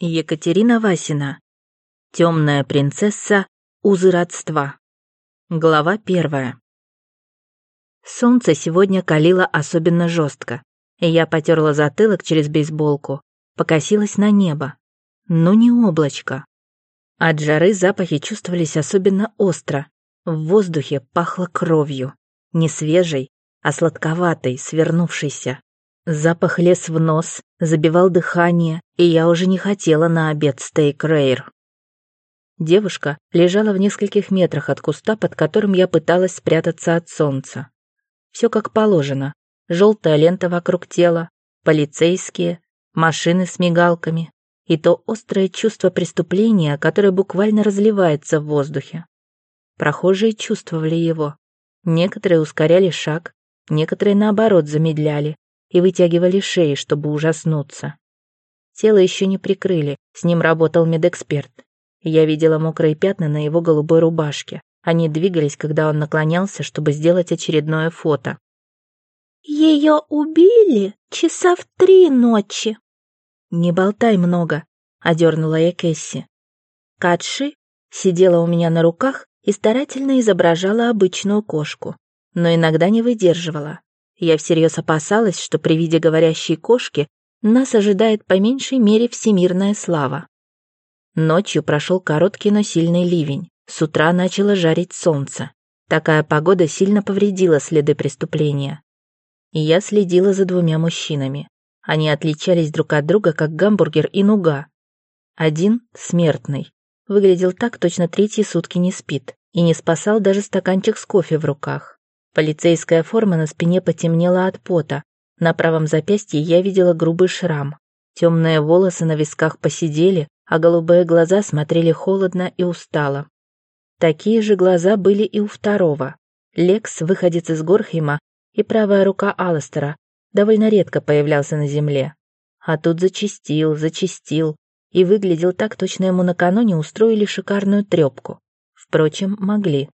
Екатерина Васина. Темная принцесса. Узы родства. Глава первая. Солнце сегодня калило особенно жестко, и я потерла затылок через бейсболку, покосилась на небо. Но не облачко. От жары запахи чувствовались особенно остро. В воздухе пахло кровью. Не свежей, а сладковатой, свернувшейся. Запах лез в нос, забивал дыхание, и я уже не хотела на обед стейк рейр. Девушка лежала в нескольких метрах от куста, под которым я пыталась спрятаться от солнца. Все как положено. Желтая лента вокруг тела, полицейские, машины с мигалками и то острое чувство преступления, которое буквально разливается в воздухе. Прохожие чувствовали его. Некоторые ускоряли шаг, некоторые, наоборот, замедляли, и вытягивали шеи, чтобы ужаснуться. Тело еще не прикрыли, с ним работал медэксперт. Я видела мокрые пятна на его голубой рубашке. Они двигались, когда он наклонялся, чтобы сделать очередное фото. «Ее убили часа в три ночи». «Не болтай много», — одернула я Кэсси. Катши сидела у меня на руках и старательно изображала обычную кошку, но иногда не выдерживала. Я всерьез опасалась, что при виде говорящей кошки нас ожидает по меньшей мере всемирная слава. Ночью прошел короткий, но сильный ливень. С утра начало жарить солнце. Такая погода сильно повредила следы преступления. Я следила за двумя мужчинами. Они отличались друг от друга, как гамбургер и нуга. Один — смертный. Выглядел так, точно третьи сутки не спит. И не спасал даже стаканчик с кофе в руках. Полицейская форма на спине потемнела от пота. На правом запястье я видела грубый шрам. Темные волосы на висках посидели, а голубые глаза смотрели холодно и устало. Такие же глаза были и у второго. Лекс, выходец из Горхейма, и правая рука Алластера, довольно редко появлялся на земле. А тут зачистил, зачистил, и выглядел так, точно ему накануне устроили шикарную трепку. Впрочем, могли.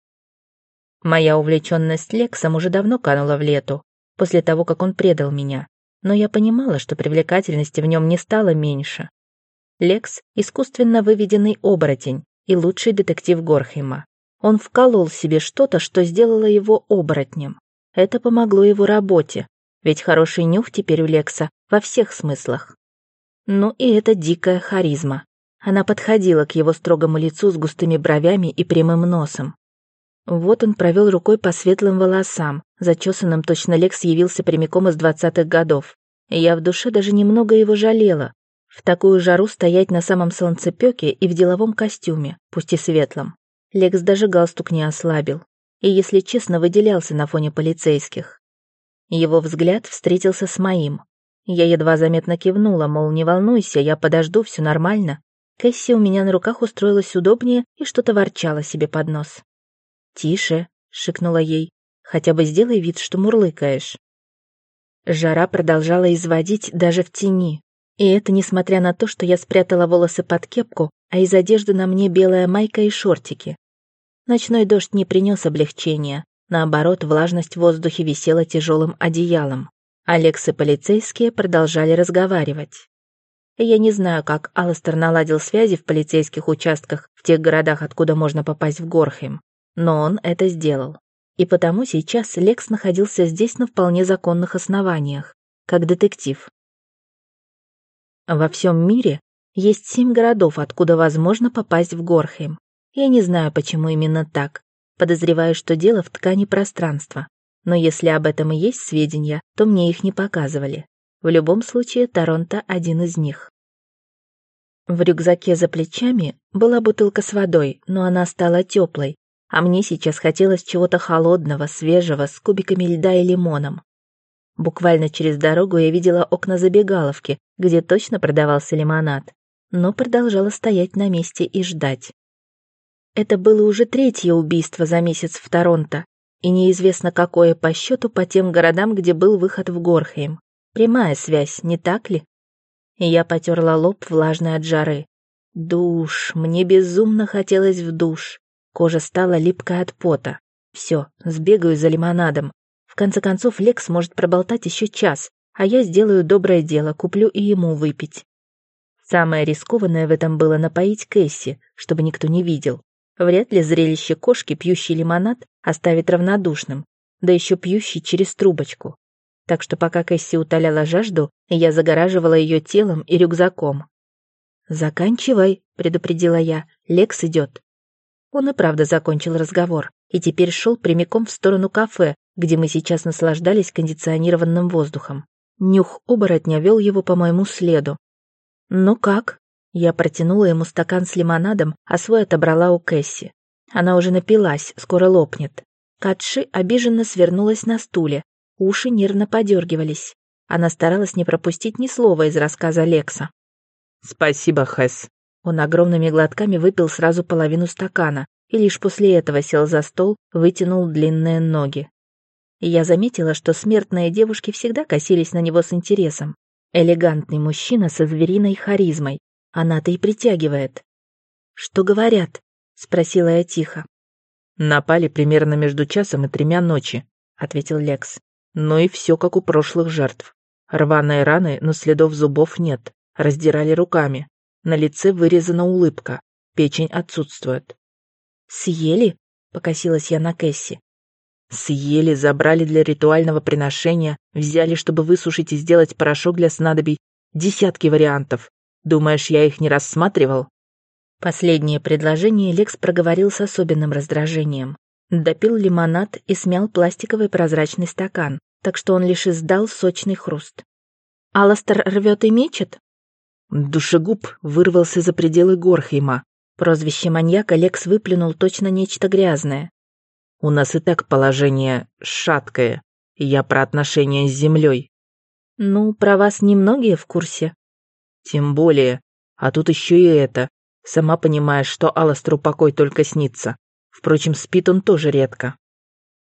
Моя увлеченность Лексом уже давно канула в лету, после того, как он предал меня, но я понимала, что привлекательности в нем не стало меньше. Лекс — искусственно выведенный оборотень и лучший детектив Горхейма. Он вколол себе что-то, что сделало его оборотнем. Это помогло его работе, ведь хороший нюх теперь у Лекса во всех смыслах. Ну и это дикая харизма. Она подходила к его строгому лицу с густыми бровями и прямым носом. Вот он провел рукой по светлым волосам, зачесанным точно Лекс явился прямиком из двадцатых годов. я в душе даже немного его жалела. В такую жару стоять на самом солнцепёке и в деловом костюме, пусть и светлом. Лекс даже галстук не ослабил. И, если честно, выделялся на фоне полицейских. Его взгляд встретился с моим. Я едва заметно кивнула, мол, не волнуйся, я подожду, все нормально. Кэсси у меня на руках устроилась удобнее и что-то ворчала себе под нос. «Тише», — шикнула ей, — «хотя бы сделай вид, что мурлыкаешь». Жара продолжала изводить даже в тени, и это несмотря на то, что я спрятала волосы под кепку, а из одежды на мне белая майка и шортики. Ночной дождь не принес облегчения, наоборот, влажность в воздухе висела тяжелым одеялом. Алекс и полицейские продолжали разговаривать. Я не знаю, как Алластер наладил связи в полицейских участках в тех городах, откуда можно попасть в Горхем но он это сделал. И потому сейчас Лекс находился здесь на вполне законных основаниях, как детектив. Во всем мире есть семь городов, откуда возможно попасть в Горхейм. Я не знаю, почему именно так. Подозреваю, что дело в ткани пространства. Но если об этом и есть сведения, то мне их не показывали. В любом случае, Торонто один из них. В рюкзаке за плечами была бутылка с водой, но она стала теплой, а мне сейчас хотелось чего-то холодного, свежего, с кубиками льда и лимоном. Буквально через дорогу я видела окна забегаловки, где точно продавался лимонад, но продолжала стоять на месте и ждать. Это было уже третье убийство за месяц в Торонто, и неизвестно какое по счету по тем городам, где был выход в Горхейм. Прямая связь, не так ли? Я потерла лоб, влажный от жары. Душ, мне безумно хотелось в душ. Кожа стала липкой от пота. Все, сбегаю за лимонадом. В конце концов, Лекс может проболтать еще час, а я сделаю доброе дело, куплю и ему выпить. Самое рискованное в этом было напоить Кэсси, чтобы никто не видел. Вряд ли зрелище кошки, пьющей лимонад, оставит равнодушным, да еще пьющей через трубочку. Так что пока Кэсси утоляла жажду, я загораживала ее телом и рюкзаком. «Заканчивай», — предупредила я, — «Лекс идет». Он и правда закончил разговор и теперь шел прямиком в сторону кафе, где мы сейчас наслаждались кондиционированным воздухом. Нюх оборотня вел его по моему следу. «Ну как?» Я протянула ему стакан с лимонадом, а свой отобрала у Кэсси. Она уже напилась, скоро лопнет. Катши обиженно свернулась на стуле, уши нервно подергивались. Она старалась не пропустить ни слова из рассказа Лекса. «Спасибо, Хэс». Он огромными глотками выпил сразу половину стакана и лишь после этого сел за стол, вытянул длинные ноги. я заметила, что смертные девушки всегда косились на него с интересом. Элегантный мужчина со звериной харизмой. Она-то и притягивает. «Что говорят?» — спросила я тихо. «Напали примерно между часом и тремя ночи», — ответил Лекс. «Ну и все как у прошлых жертв. Рваные раны, но следов зубов нет. Раздирали руками. На лице вырезана улыбка. Печень отсутствует. «Съели?» — покосилась я на Кэсси. «Съели, забрали для ритуального приношения, взяли, чтобы высушить и сделать порошок для снадобий. Десятки вариантов. Думаешь, я их не рассматривал?» Последнее предложение Лекс проговорил с особенным раздражением. Допил лимонад и смял пластиковый прозрачный стакан, так что он лишь издал сочный хруст. «Аластер рвет и мечет?» Душегуб вырвался за пределы Горхейма, Прозвище маньяка Лекс выплюнул точно нечто грязное. «У нас и так положение шаткое, я про отношения с землей». «Ну, про вас немногие в курсе». «Тем более. А тут еще и это. Сама понимаешь, что Аластру покой только снится. Впрочем, спит он тоже редко».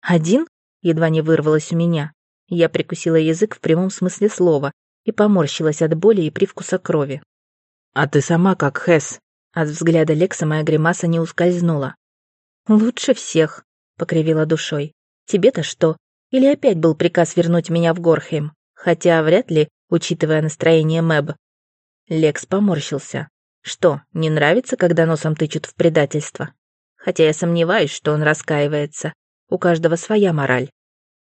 «Один?» — едва не вырвалось у меня. Я прикусила язык в прямом смысле слова и поморщилась от боли и привкуса крови. «А ты сама как Хэс?» От взгляда Лекса моя гримаса не ускользнула. «Лучше всех», — покривила душой. «Тебе-то что? Или опять был приказ вернуть меня в Горхейм? Хотя вряд ли, учитывая настроение Мэб». Лекс поморщился. «Что, не нравится, когда носом тычут в предательство? Хотя я сомневаюсь, что он раскаивается. У каждого своя мораль».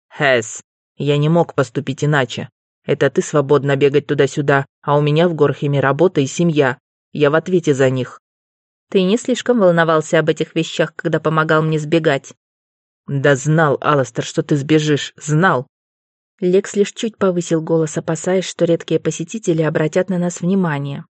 «Хэс, я не мог поступить иначе. Это ты свободно бегать туда-сюда, а у меня в Горхеме работа и семья. Я в ответе за них. Ты не слишком волновался об этих вещах, когда помогал мне сбегать. Да знал, Аластер, что ты сбежишь. Знал. Лекс лишь чуть повысил голос, опасаясь, что редкие посетители обратят на нас внимание.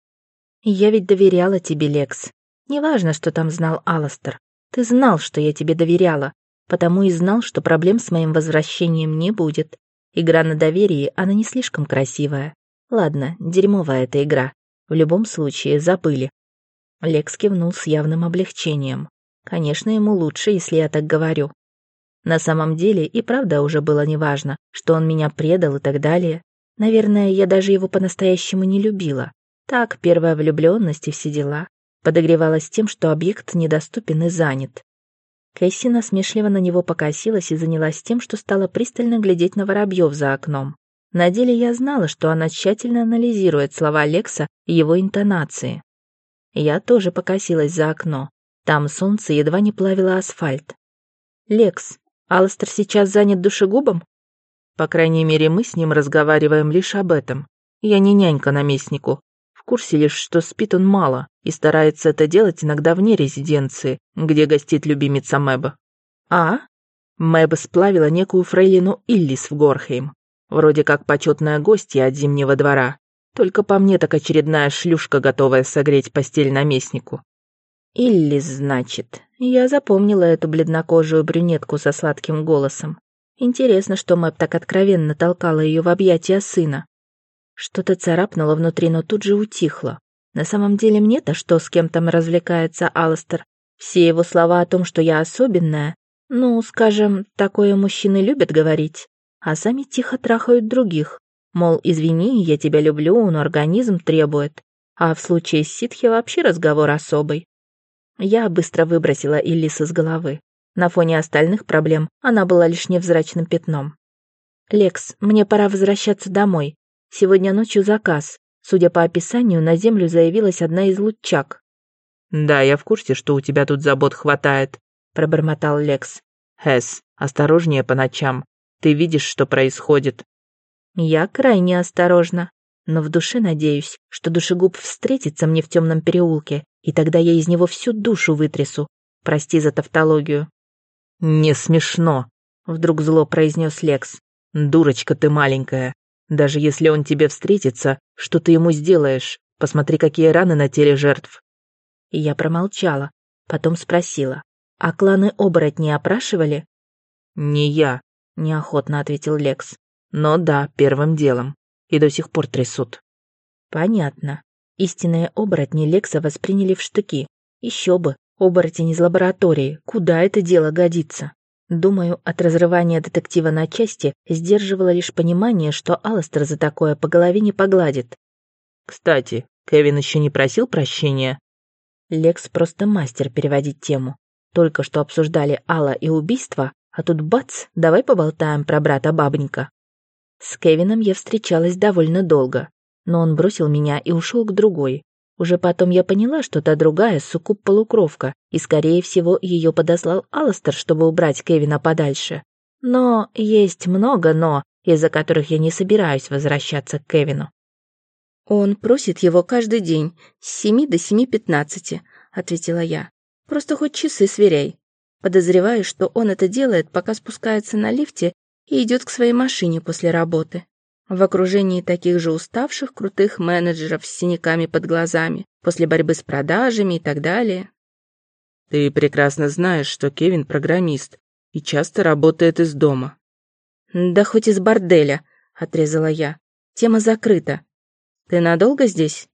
«Я ведь доверяла тебе, Лекс. Неважно, что там знал Аластер. Ты знал, что я тебе доверяла, потому и знал, что проблем с моим возвращением не будет. Игра на доверии, она не слишком красивая. Ладно, дерьмовая эта игра. В любом случае, забыли. Лекс кивнул с явным облегчением. Конечно, ему лучше, если я так говорю. На самом деле и правда уже было неважно, что он меня предал и так далее. Наверное, я даже его по-настоящему не любила. Так, первая влюбленность и все дела. Подогревалась тем, что объект недоступен и занят. Кэсси насмешливо на него покосилась и занялась тем, что стала пристально глядеть на воробьев за окном. На деле я знала, что она тщательно анализирует слова Лекса и его интонации. Я тоже покосилась за окно. Там солнце едва не плавило асфальт. «Лекс, Алластер сейчас занят душегубом?» «По крайней мере, мы с ним разговариваем лишь об этом. Я не нянька наместнику. Курсе лишь, что спит он мало и старается это делать иногда вне резиденции, где гостит любимица Мэба». «А?» Мэба сплавила некую фрейлину Иллис в Горхейм. Вроде как почетная гостья от Зимнего двора. Только по мне так очередная шлюшка, готовая согреть постель наместнику. Иллис, значит. Я запомнила эту бледнокожую брюнетку со сладким голосом. Интересно, что Мэп так откровенно толкала ее в объятия сына. Что-то царапнуло внутри, но тут же утихло. На самом деле мне-то что, с кем там развлекается Алластер? Все его слова о том, что я особенная, ну, скажем, такое мужчины любят говорить а сами тихо трахают других. Мол, извини, я тебя люблю, но организм требует. А в случае с ситхи вообще разговор особый. Я быстро выбросила Илис из головы. На фоне остальных проблем она была лишь невзрачным пятном. «Лекс, мне пора возвращаться домой. Сегодня ночью заказ. Судя по описанию, на Землю заявилась одна из лучак. «Да, я в курсе, что у тебя тут забот хватает», — пробормотал Лекс. «Хэс, осторожнее по ночам. Ты видишь, что происходит». Я крайне осторожна, но в душе надеюсь, что душегуб встретится мне в темном переулке, и тогда я из него всю душу вытрясу. Прости за тавтологию. «Не смешно», — вдруг зло произнес Лекс. «Дурочка ты маленькая. Даже если он тебе встретится, что ты ему сделаешь? Посмотри, какие раны на теле жертв». Я промолчала, потом спросила. «А кланы оборотни опрашивали?» «Не я», — неохотно ответил Лекс. «Но да, первым делом. И до сих пор трясут». «Понятно. Истинные оборотни Лекса восприняли в штыки. Еще бы, оборотень из лаборатории. Куда это дело годится?» Думаю, от разрывания детектива на части сдерживало лишь понимание, что Алластер за такое по голове не погладит. «Кстати, Кевин еще не просил прощения?» Лекс просто мастер переводить тему. Только что обсуждали Алла и убийство, а тут бац, давай поболтаем про брата бабника. С Кевином я встречалась довольно долго, но он бросил меня и ушел к другой. Уже потом я поняла, что та другая суккуб-полукровка, и, скорее всего, ее подослал Алластер, чтобы убрать Кевина подальше. Но есть много «но», из-за которых я не собираюсь возвращаться к Кевину. «Он просит его каждый день, с семи до семи пятнадцати», — ответила я. «Просто хоть часы сверяй. Подозреваю, что он это делает, пока спускается на лифте и идет к своей машине после работы. В окружении таких же уставших крутых менеджеров с синяками под глазами, после борьбы с продажами и так далее. Ты прекрасно знаешь, что Кевин программист и часто работает из дома. Да хоть из борделя, отрезала я. Тема закрыта. Ты надолго здесь?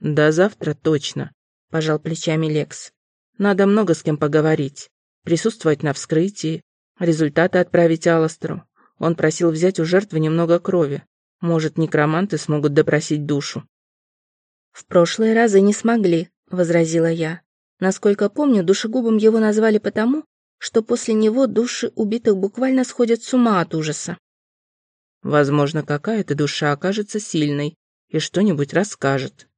До завтра точно, пожал плечами Лекс. Надо много с кем поговорить, присутствовать на вскрытии, результаты отправить Аластеру. Он просил взять у жертвы немного крови. Может, некроманты смогут допросить душу. В прошлые разы не смогли, возразила я. Насколько помню, душегубом его назвали потому, что после него души убитых буквально сходят с ума от ужаса. Возможно, какая-то душа окажется сильной и что-нибудь расскажет.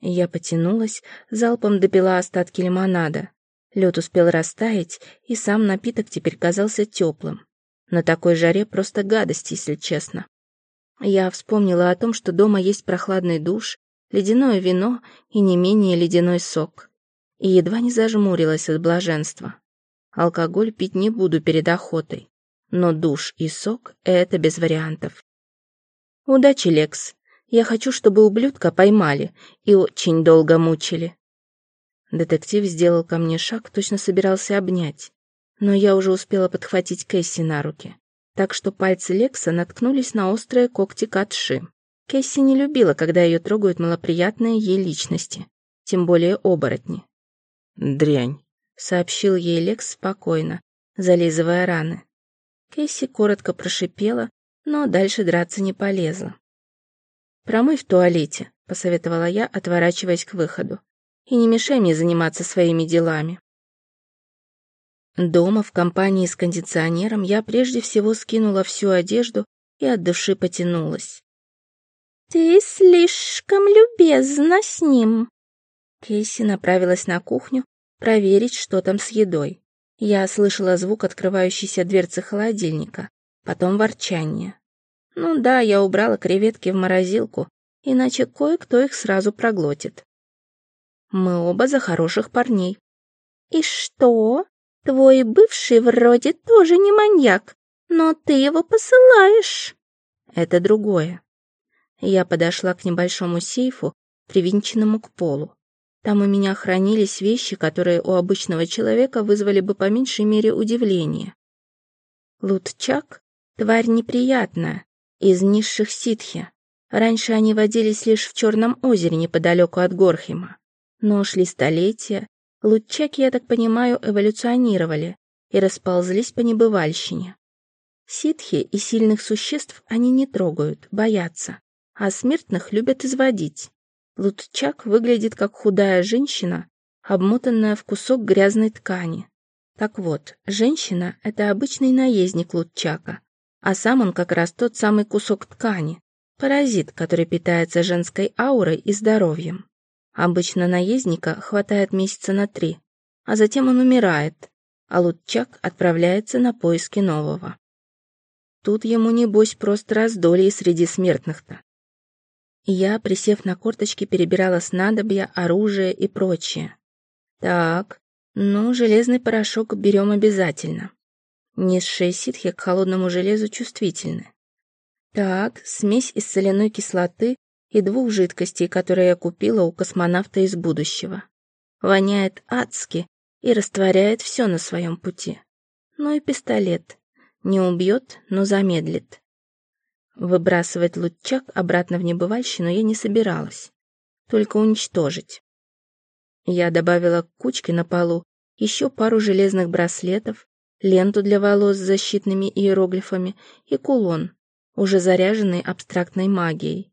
Я потянулась, залпом допила остатки лимонада. Лед успел растаять, и сам напиток теперь казался теплым. На такой жаре просто гадость, если честно. Я вспомнила о том, что дома есть прохладный душ, ледяное вино и не менее ледяной сок и едва не зажмурилась от блаженства. Алкоголь пить не буду перед охотой, но душ и сок — это без вариантов. Удачи, Лекс. Я хочу, чтобы ублюдка поймали и очень долго мучили. Детектив сделал ко мне шаг, точно собирался обнять, но я уже успела подхватить Кэсси на руки, так что пальцы Лекса наткнулись на острые когти Катши. Кэсси не любила, когда ее трогают малоприятные ей личности, тем более оборотни. «Дрянь», — сообщил ей Лекс спокойно, зализывая раны. Кэсси коротко прошипела, но дальше драться не полезла. «Промой в туалете», — посоветовала я, отворачиваясь к выходу. «И не мешай мне заниматься своими делами». Дома, в компании с кондиционером, я прежде всего скинула всю одежду и от души потянулась. «Ты слишком любезна с ним», Кейси направилась на кухню проверить, что там с едой. Я слышала звук открывающейся дверцы холодильника, потом ворчание. Ну да, я убрала креветки в морозилку, иначе кое-кто их сразу проглотит. Мы оба за хороших парней. И что? Твой бывший вроде тоже не маньяк, но ты его посылаешь. Это другое. Я подошла к небольшому сейфу, привинченному к полу. Там у меня хранились вещи, которые у обычного человека вызвали бы по меньшей мере удивление. Лутчак — тварь неприятная, из низших ситхи. Раньше они водились лишь в Черном озере неподалеку от Горхима. Но шли столетия, лутчаки, я так понимаю, эволюционировали и расползлись по небывальщине. Ситхи и сильных существ они не трогают, боятся, а смертных любят изводить. Лутчак выглядит как худая женщина, обмотанная в кусок грязной ткани. Так вот, женщина — это обычный наездник Лутчака, а сам он как раз тот самый кусок ткани, Паразит, который питается женской аурой и здоровьем. Обычно наездника хватает месяца на три, а затем он умирает, а Лутчак отправляется на поиски нового. Тут ему, небось, просто раздолье среди смертных-то. Я, присев на корточки, перебирала снадобья, оружие и прочее. Так, ну, железный порошок берем обязательно. Низшие ситхи к холодному железу чувствительны. Так, смесь из соляной кислоты и двух жидкостей, которые я купила у космонавта из будущего. Воняет адски и растворяет все на своем пути. Ну и пистолет. Не убьет, но замедлит. Выбрасывать лучак обратно в небывальщину я не собиралась. Только уничтожить. Я добавила к кучке на полу еще пару железных браслетов, ленту для волос с защитными иероглифами и кулон, уже заряженный абстрактной магией.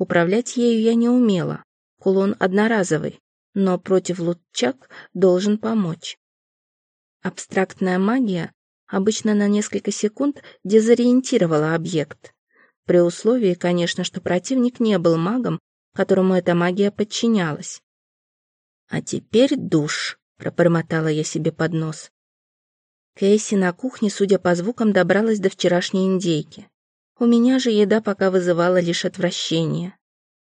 Управлять ею я не умела. Кулон одноразовый, но против лутчак должен помочь. Абстрактная магия обычно на несколько секунд дезориентировала объект. При условии, конечно, что противник не был магом, которому эта магия подчинялась. «А теперь душ», — пробормотала я себе под нос. Кейси на кухне, судя по звукам, добралась до вчерашней индейки. У меня же еда пока вызывала лишь отвращение.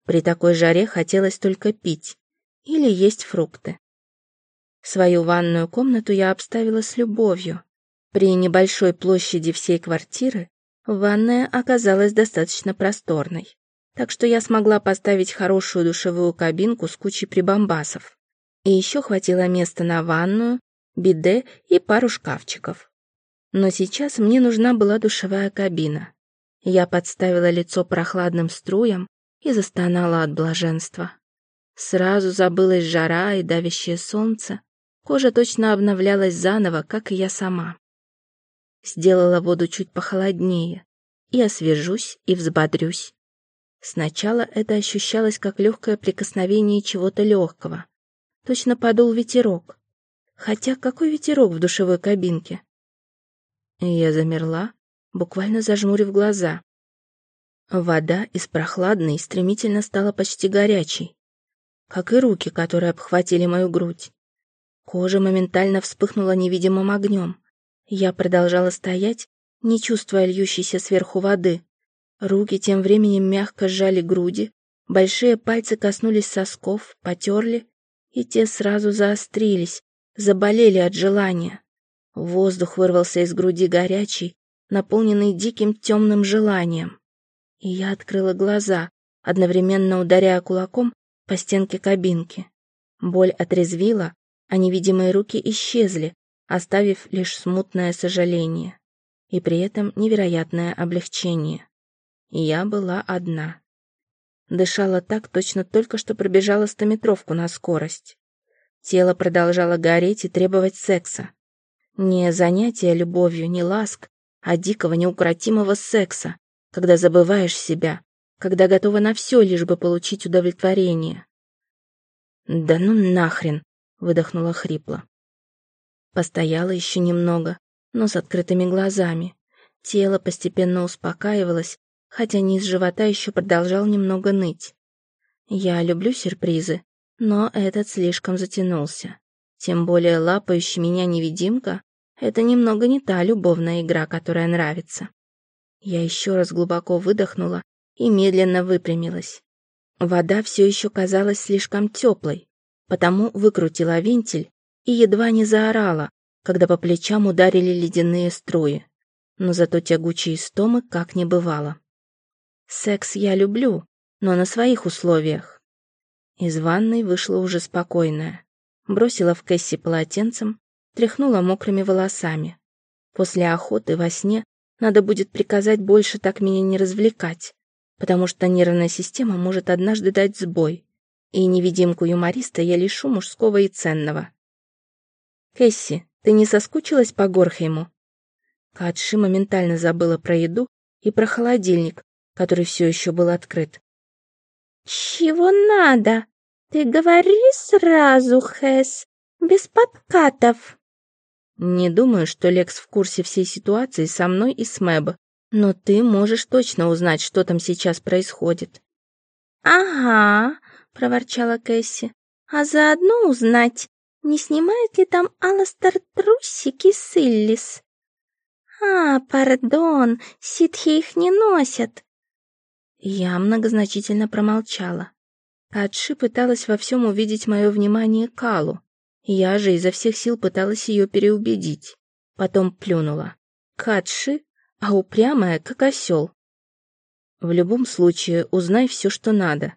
При такой жаре хотелось только пить или есть фрукты. Свою ванную комнату я обставила с любовью. При небольшой площади всей квартиры ванная оказалась достаточно просторной, так что я смогла поставить хорошую душевую кабинку с кучей прибамбасов. И еще хватило места на ванную, биде и пару шкафчиков. Но сейчас мне нужна была душевая кабина. Я подставила лицо прохладным струям и застонала от блаженства. Сразу забылась жара и давящее солнце. Кожа точно обновлялась заново, как и я сама. Сделала воду чуть похолоднее. И освежусь, и взбодрюсь. Сначала это ощущалось как легкое прикосновение чего-то легкого. Точно подул ветерок. Хотя какой ветерок в душевой кабинке? Я замерла, буквально зажмурив глаза. Вода из прохладной стремительно стала почти горячей как и руки, которые обхватили мою грудь. Кожа моментально вспыхнула невидимым огнем. Я продолжала стоять, не чувствуя льющейся сверху воды. Руки тем временем мягко сжали груди, большие пальцы коснулись сосков, потерли, и те сразу заострились, заболели от желания. Воздух вырвался из груди горячий, наполненный диким темным желанием. И я открыла глаза, одновременно ударяя кулаком по стенке кабинки. Боль отрезвила, а невидимые руки исчезли, оставив лишь смутное сожаление. И при этом невероятное облегчение. Я была одна. Дышала так, точно только что пробежала стометровку на скорость. Тело продолжало гореть и требовать секса. Не занятия любовью, не ласк, а дикого неукротимого секса, когда забываешь себя, когда готова на все, лишь бы получить удовлетворение. «Да ну нахрен!» — выдохнула хрипло. Постояла еще немного, но с открытыми глазами. Тело постепенно успокаивалось, хотя низ живота еще продолжал немного ныть. Я люблю сюрпризы, но этот слишком затянулся. Тем более лапающий меня невидимка — это немного не та любовная игра, которая нравится. Я еще раз глубоко выдохнула и медленно выпрямилась. Вода все еще казалась слишком теплой, потому выкрутила вентиль и едва не заорала, когда по плечам ударили ледяные струи. Но зато тягучие стомы как не бывало. Секс я люблю, но на своих условиях. Из ванной вышла уже спокойная. Бросила в Кэсси полотенцем, тряхнула мокрыми волосами. После охоты во сне надо будет приказать больше так меня не развлекать потому что нервная система может однажды дать сбой, и невидимку юмориста я лишу мужского и ценного. «Кэсси, ты не соскучилась по Горхейму?» Катши моментально забыла про еду и про холодильник, который все еще был открыт. «Чего надо? Ты говори сразу, Хэс, без подкатов». Не думаю, что Лекс в курсе всей ситуации со мной и с Мэб, Но ты можешь точно узнать, что там сейчас происходит. «Ага», — проворчала Кэсси, «а заодно узнать, не снимает ли там Аластер трусики с Иллис?» «А, пардон, ситхи их не носят». Я многозначительно промолчала. Катши пыталась во всем увидеть мое внимание Калу. Я же изо всех сил пыталась ее переубедить. Потом плюнула. Катши, а упрямая, как осел. В любом случае, узнай все, что надо.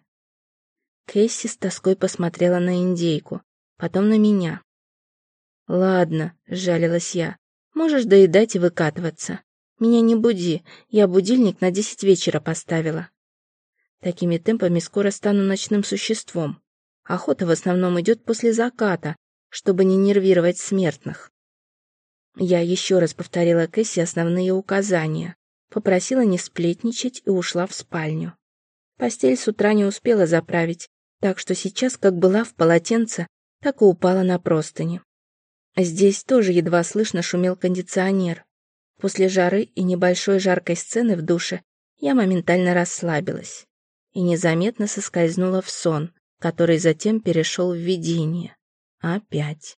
Кэсси с тоской посмотрела на индейку, потом на меня. «Ладно», — жалилась я, — «можешь доедать и выкатываться. Меня не буди, я будильник на десять вечера поставила». Такими темпами скоро стану ночным существом. Охота в основном идет после заката, чтобы не нервировать смертных. Я еще раз повторила Кэсси основные указания, попросила не сплетничать и ушла в спальню. Постель с утра не успела заправить, так что сейчас как была в полотенце, так и упала на простыни. Здесь тоже едва слышно шумел кондиционер. После жары и небольшой жаркой сцены в душе я моментально расслабилась и незаметно соскользнула в сон, который затем перешел в видение. Опять.